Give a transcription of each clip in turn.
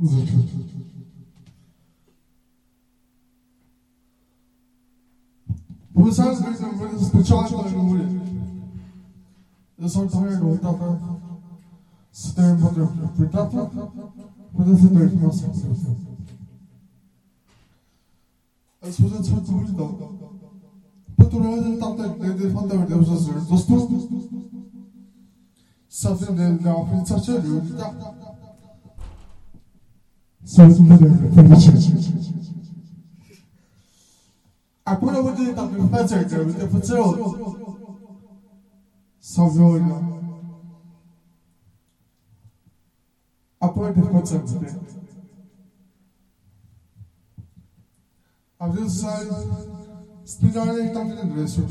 Besides you but the window. But to rather was sözümü furniture. Hakuna budget ya professor je utapoteza sazona. Hapo utapoteza mzee. Abdul Said spinale itamtenda ndivyo sio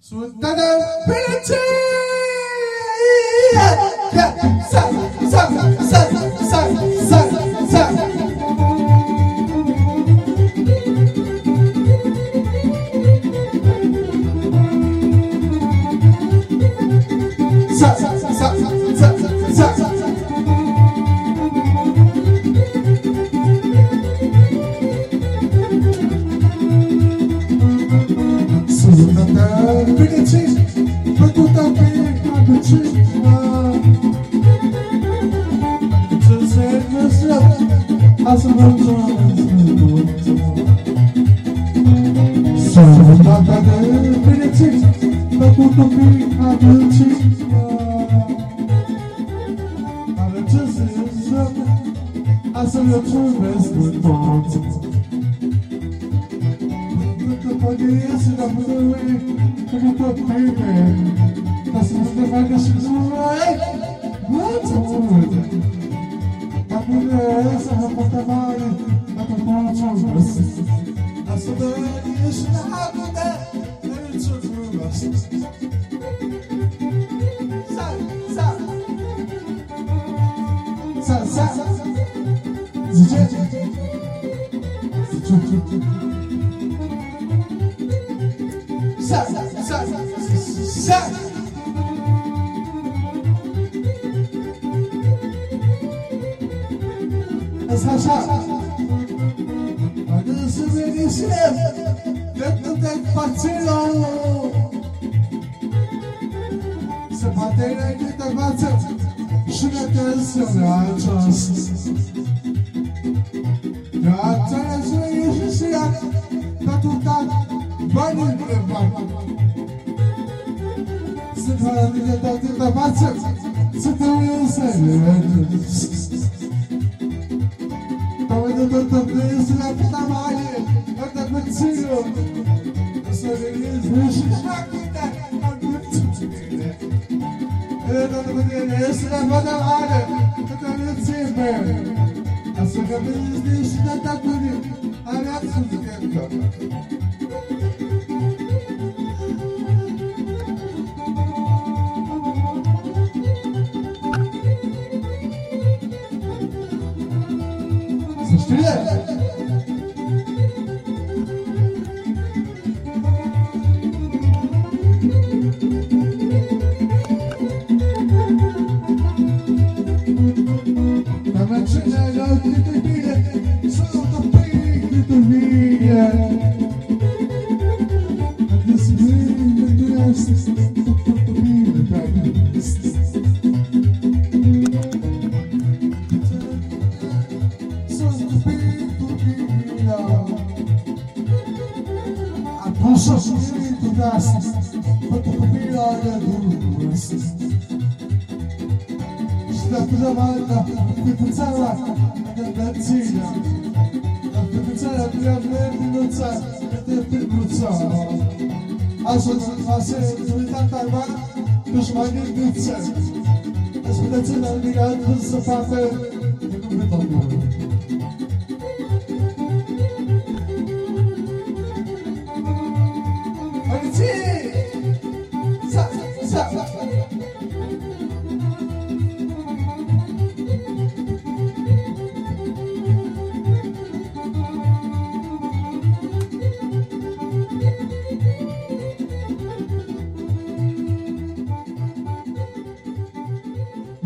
Sultana Pilichi! Yeah, yeah, yeah, yeah, yeah, yeah, yeah, yeah, yeah, yeah, Sa, sa, sa. Havadağı biritir Ve kutu bir adı çizme Arıcısı zırdı Seven years now, but that it's a true us. Sasa, sasa, sasa. Tak Przybyli się, ten tutaj patrzyło. Zapatyle nie tak bardzo, przyleciał się na czas. Ja teraz już się jak, tak to tutaj bani wlewa. Zapatyle nie tak bardzo, co to jest, nie To będę to, to jest lepsza maja. Continue. So it is wishes. Evet hanımefendi, esnaf adam ağrı. I'm Asıl kapınızda işine takılıyor. Hayat sızık yapıyor. A posso spirito d'asti, tutto bene, dai. Światła walka, wypucała na cina. Wypucała prawdę minuca, będę wypucała. A co z fasy, który tatarwa, już ma nie dyce. A spytacie na mnie, jak to zapatę, nie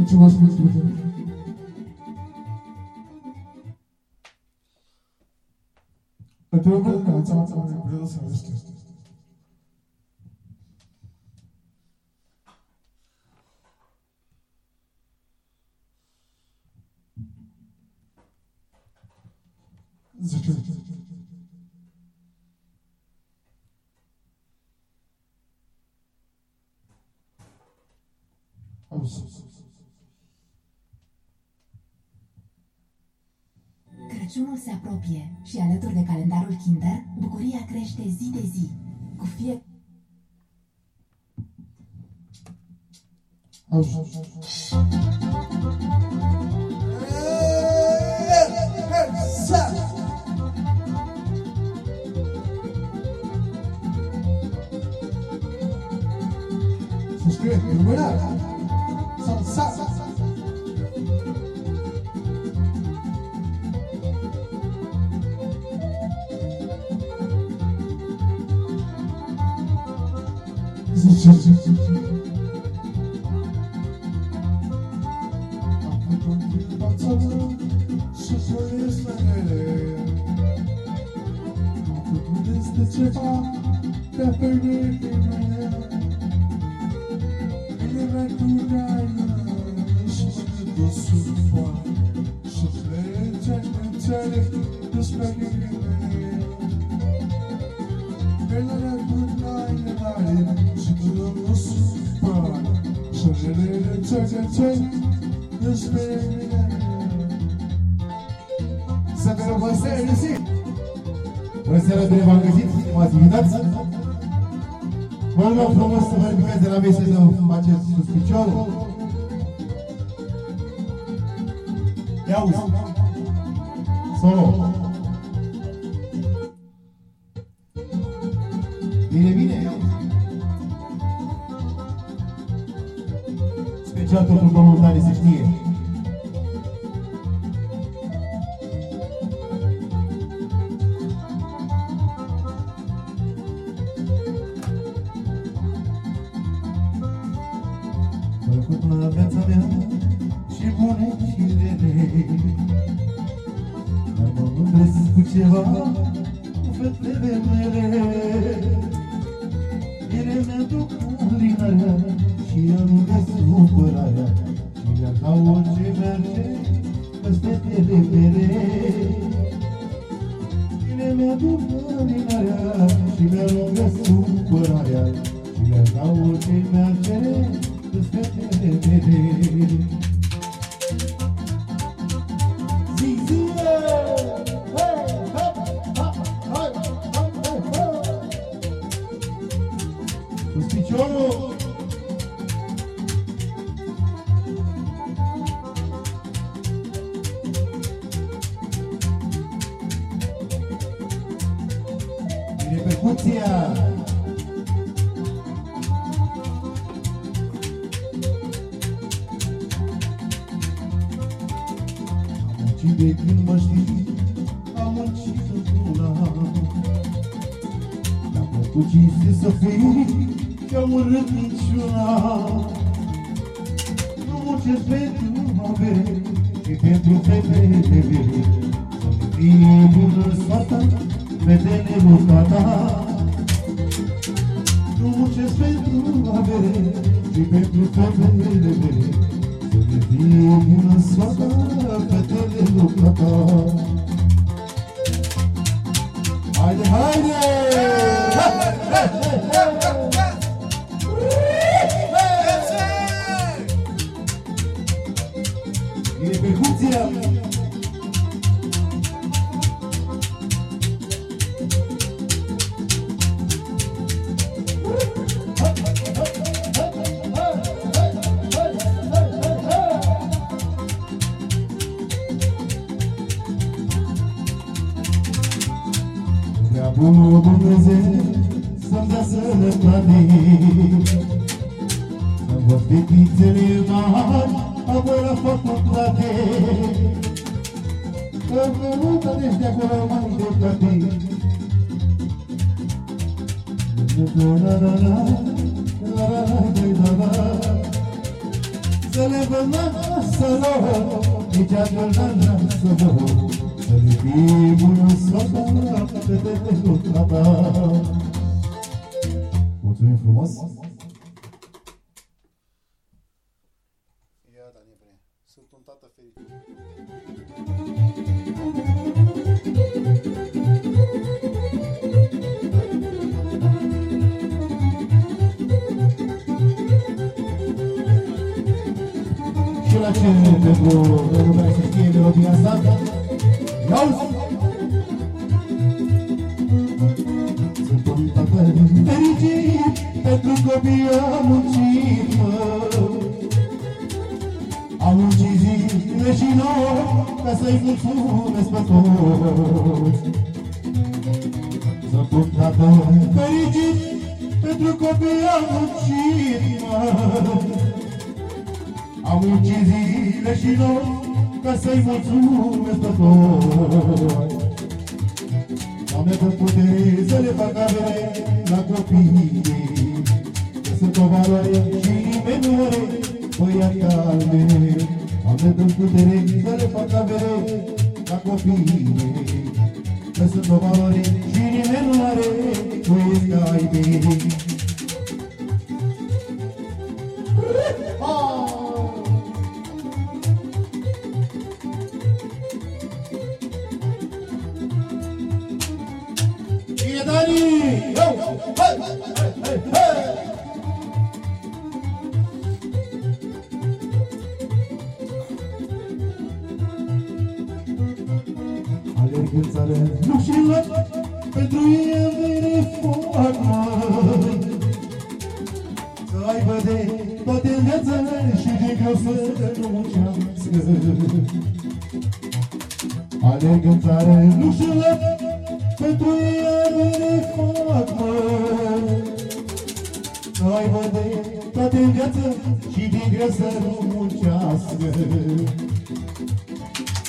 ничего смысла делать. Это он, а, а, а, а, а, Crăciunul se apropie și alături de calendarul Kinder, bucuria crește zi de zi. Cu fie... Auzi. Să Să vă vă să Bună seara, bine v-am găsit, stimați invitați! Vă rog frumos să vă ridicați de la mese să faceți sus piciorul. Ia uzi! Solo! Făcut la viața mea și bune și rele. Dar mă mândresc cu ceva cu fetele mele. Ele mi-aduc linarea și eu nu le supărarea Și mi-a ca orice merge că-s fetele mele. Ele mi-aduc linarea și mi-a lungă supărarea Și mi-a ca orice merge frecuencia Mi-a plăcut cinste să fii și am urât niciuna Nu muncesc pentru avere și pentru fetele mele Să-mi fie bună soata, fetele lucrata Nu muncesc pentru avere și pentru fetele mele Să-mi fie bună soata, fetele lucrata Haide, haide! Ei, ei, ei, ei. Mulțumim frumos! Și la ce pentru lumea să știe melodia asta? Ia-uzi! Sunt un tată fericit pentru copii am muncit, mă. Am muncit zile și nori ca să-i mulțumesc pe toți. Sunt un tată fericit pentru copii am muncit, mă. Am muncit zile și nori ca să-i mulțumesc pe toți. Doamne, dă putere să le fac avere la copii. Că sunt o valoare și nimeni nu are băiat ca al meu Doamne, dă putere să le fac avere la copii. Că sunt o valoare și nimeni nu are băiat ca al meu Dani! Eu! Hai! Hai! Hai! Alerg în țară, nu și la pentru el vine foc, măi. Să aibă de toate în viață și de greu să nu muncească. Să nu muncească.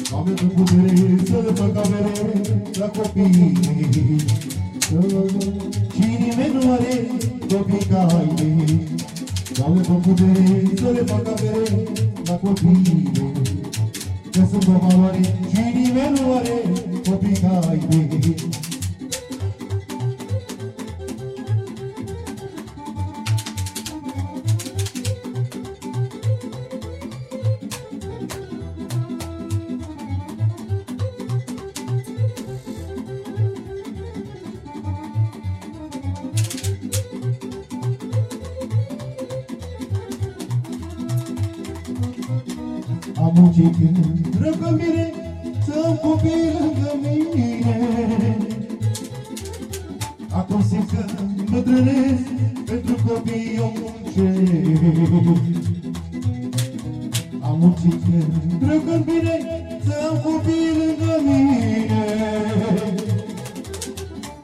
Doamne, tu putere să le fac avere la copii Și nimeni nu are copii ca ai mei Doamne, tu putere să le fac avere la copii Că sunt o valoare și nimeni nu are copii ca ai mei eu muncesc. Am muncit lângă mine Să-mi copii lângă mine.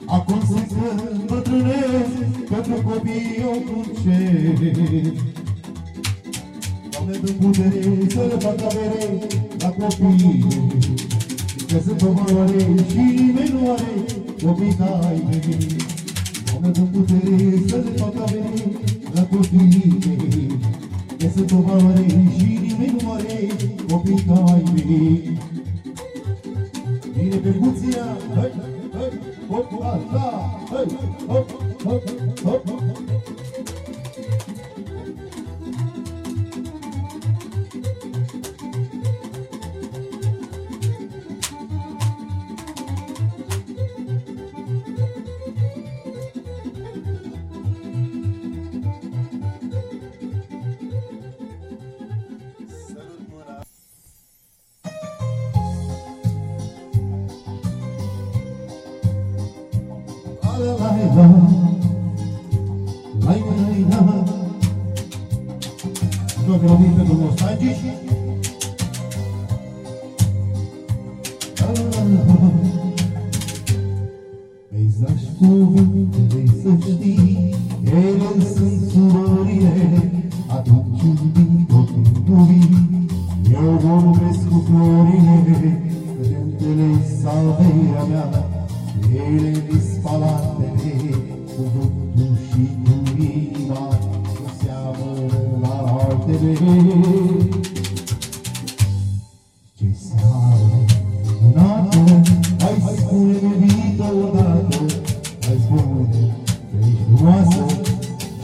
Acum simt că îmbătrânesc Pentru copii eu muncesc. Doamne, dă putere să le fac avere la copii. Că sunt o valoare și nimeni nu are copii ca ai mei. Doamne, dă putere să le fac avere Thank. noaptea Ele dispalatele Cu vântul și cu inima Nu seamănă la altele Ce seamă bunată Hai spune-mi vită odată Hai spune că ești frumoasă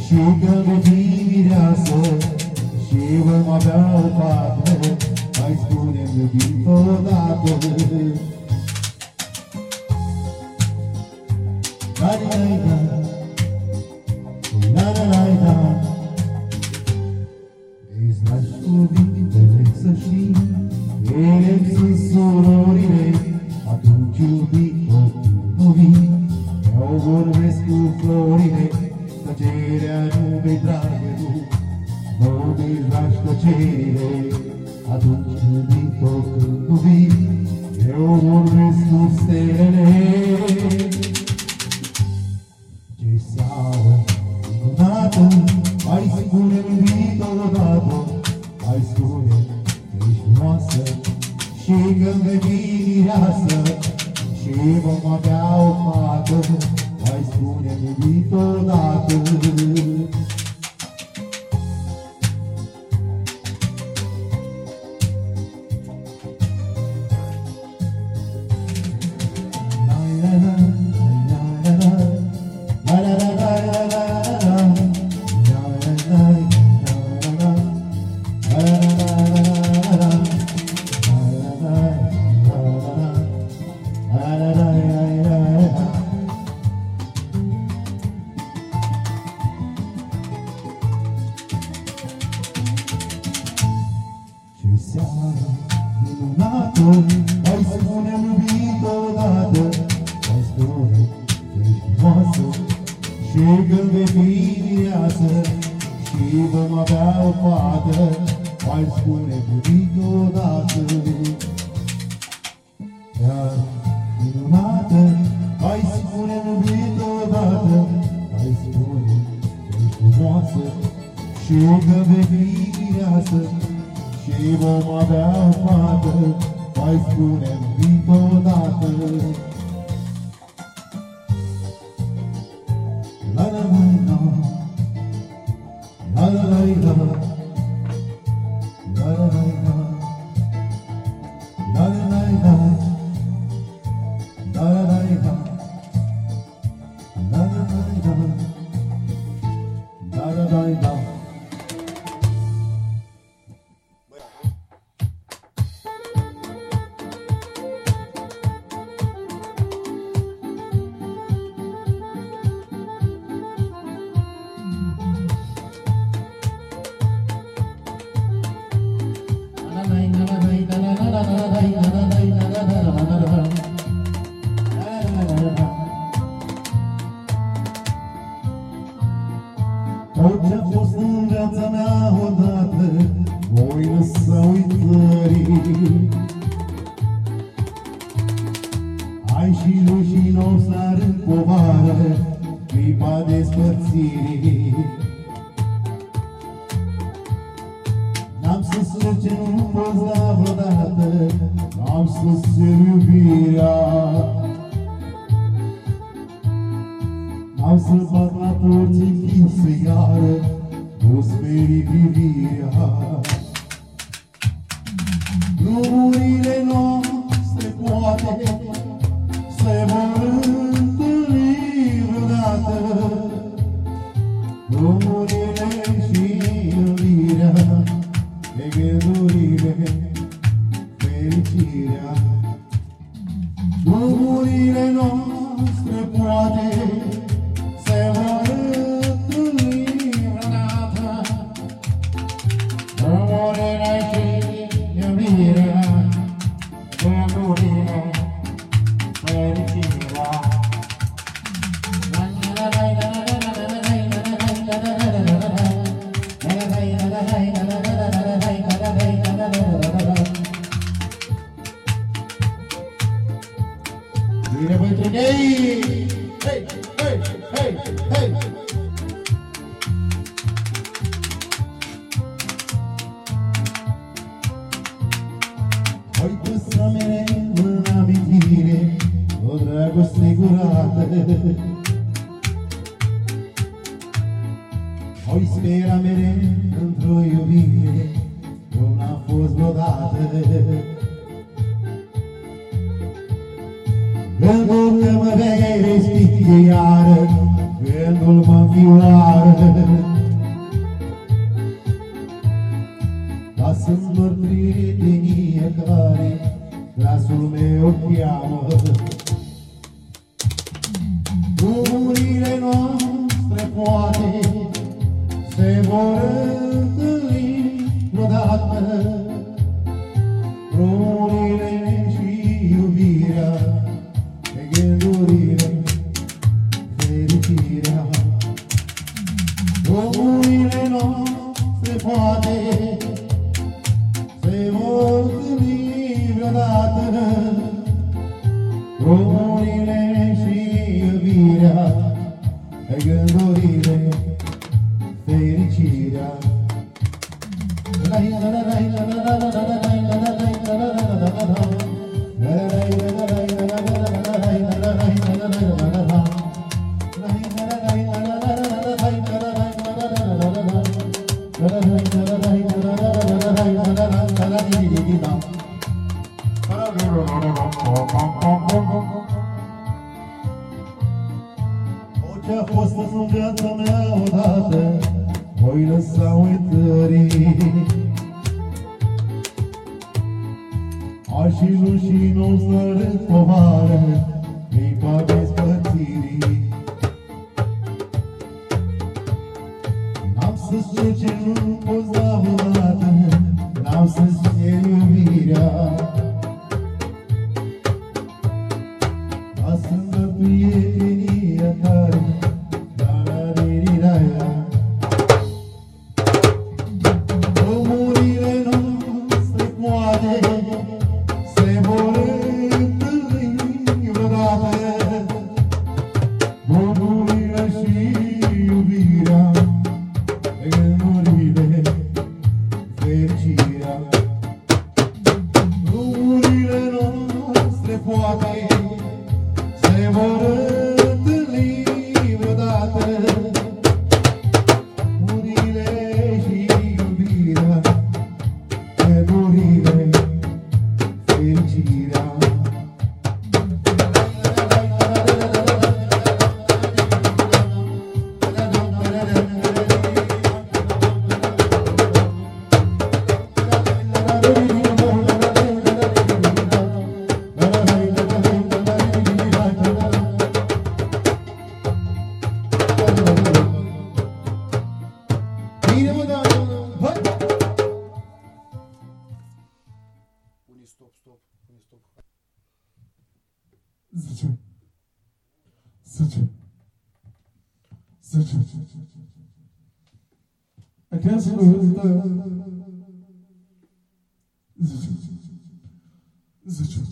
Și că vei fi Și vom avea o patră Hai spune-mi vită odată tăcerea nu-mi dragă, nu, nu mi lași tăcere. Atunci când vii, când nu vii, eu vorbesc cu stelele. Ce seară minunată, ai spune-mi vii odată, ai spune că ești frumoasă și când vei mireasă și vom avea Tot ce-a fost în viața mea odată, voi lăsa uitării. questa me ne una mi fine, curate. uitării Ai și nu și nu să-l Sıçın. Sıçın. Sıçın. Erkensin hızlı. Sıçın. Sıçın.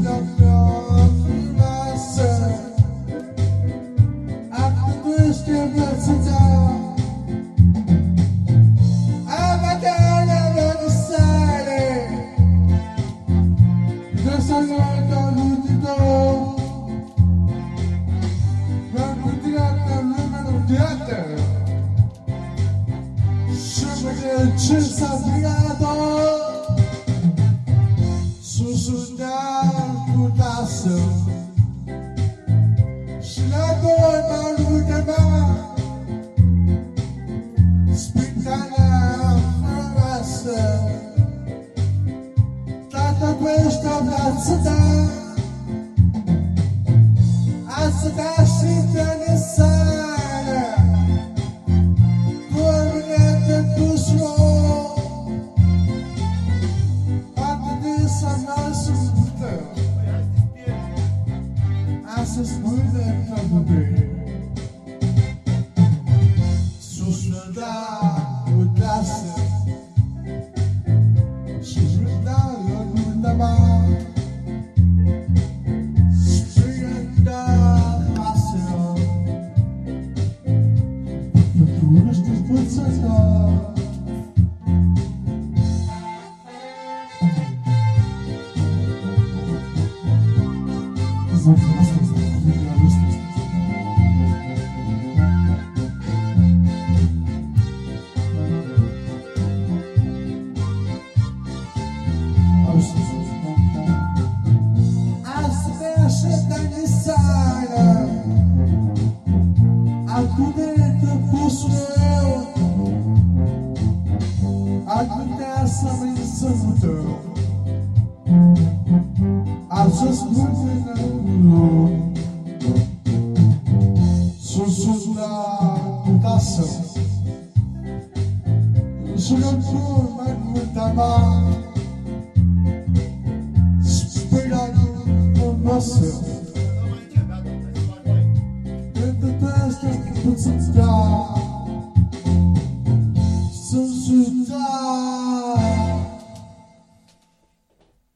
Don't know.